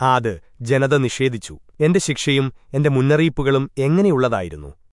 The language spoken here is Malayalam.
ആത് ജനത നിഷേധിച്ചു. എന്റെ ശിക്ഷയും എന്റെ മുന്നറിയിപ്പുകളും എങ്ങനെയുള്ളതായിരുന്നു?